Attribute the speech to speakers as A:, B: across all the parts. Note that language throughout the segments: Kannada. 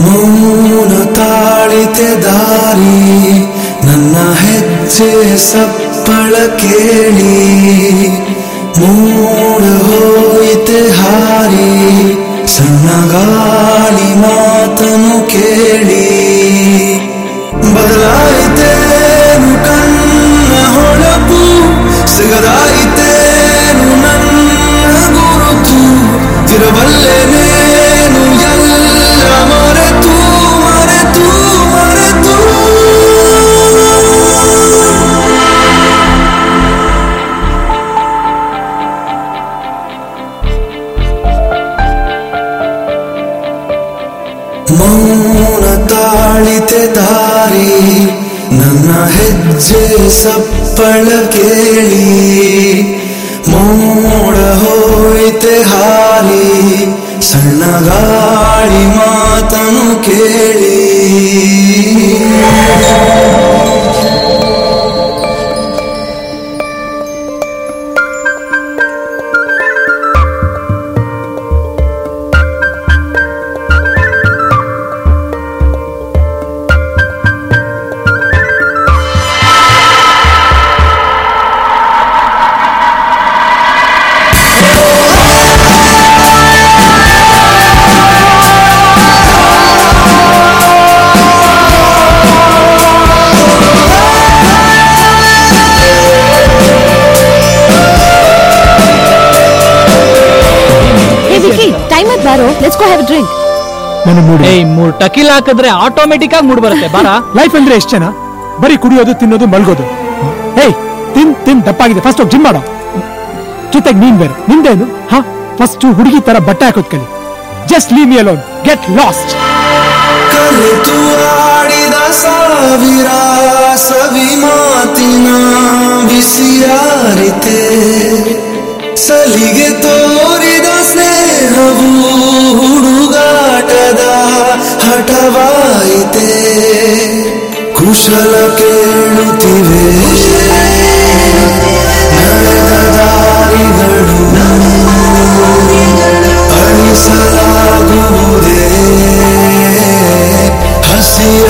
A: ಮೌನ ತಾಳಿತೆ ದಾರಿ ನನ್ನ ಹೆಜ್ಜೆ ಸಪ್ಪಳ ಕೇಳಿ ಮೂಡ ಹೋಯಿತೆ ಹಾರಿ Gangala. ಮೌನ ತಾಳಿತೆ ದಾರಿ ನನ್ನ ಹೆಜ್ಜೆ ಸಪ್ಪಳ ಕೇಳಿ ಮೋಡ ಹೋಯಿತೆ ಹಾರಿ ಸಣ್ಣ ಗಾಳಿ ಮಾತನು ಕೇಳಿ.
B: ಲೆಟ್ಸ್ ಗೋ ಹ್ಯಾವ್ ಡ್ರಿಂಕ್
C: ನನಗೆ ಮೂಡಿ.
D: ಏಯ್ ಮೂರ್ ಟಕಿಲ್ ಹಾಕಿದ್ರೆ ಆಟೋಮೆಟಿಕ್ ಆಗಿ ಮೂಡ್ ಬರುತ್ತೆ. ಬಾರ.
C: ಲೈಫ್ ಅಂದ್ರೆ ಎಷ್ಟು ಜನ? ಬರೀ ಕುಡಿಯೋದು ತಿನ್ನೋದು ಮಲ್ಗೋದು. ಏಯ್ ತಿನ್ ತಿನ್ ದಪ್ಪಾಗಿದೆ. ಫಸ್ಟ್ ಹೋಗಿ ಜಿಮ್ ಮಾಡೋ. ಜೊತೆಗೆ ನೀನ್ ಬೇರೆ. ನಿಂದೇನು ಹಾ? ಫಸ್ಟ್ ಹುಡುಗಿ ತರ ಬಟ್ಟೆ ಹಾಕೋದ್ ಕಲಿ. Just leave me alone get lost
A: ಕಲಿತು ಆಡಿದ ಸಾವಿರ ಸವಿ ಮಾತಿನ ಬಿಸಿಯಾರಿತೆ ಸಲಿಗೆ ತೋರಿದ ಸ್ನೇಹವು ಹಠವಾಯಿತೆ ಕುಶಲ ಕೇಳುತ್ತಿವೆ ನಡೆದ ದಾರಿಗಳು ಅಳಿಸಲಾಗುವುದೇ ಹಸಿರ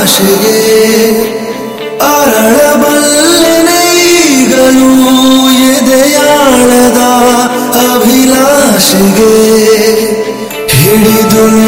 A: ಪರಿಭಾಷೆಗೆ ಅರಳಬಲ್ಲೆನೆ ಈಗಲೂ ಎದೆಯಾಳದ ಅಭಿಲಾಷೆಗೆ ಹಿಡಿದು ನಿಲ್ಲ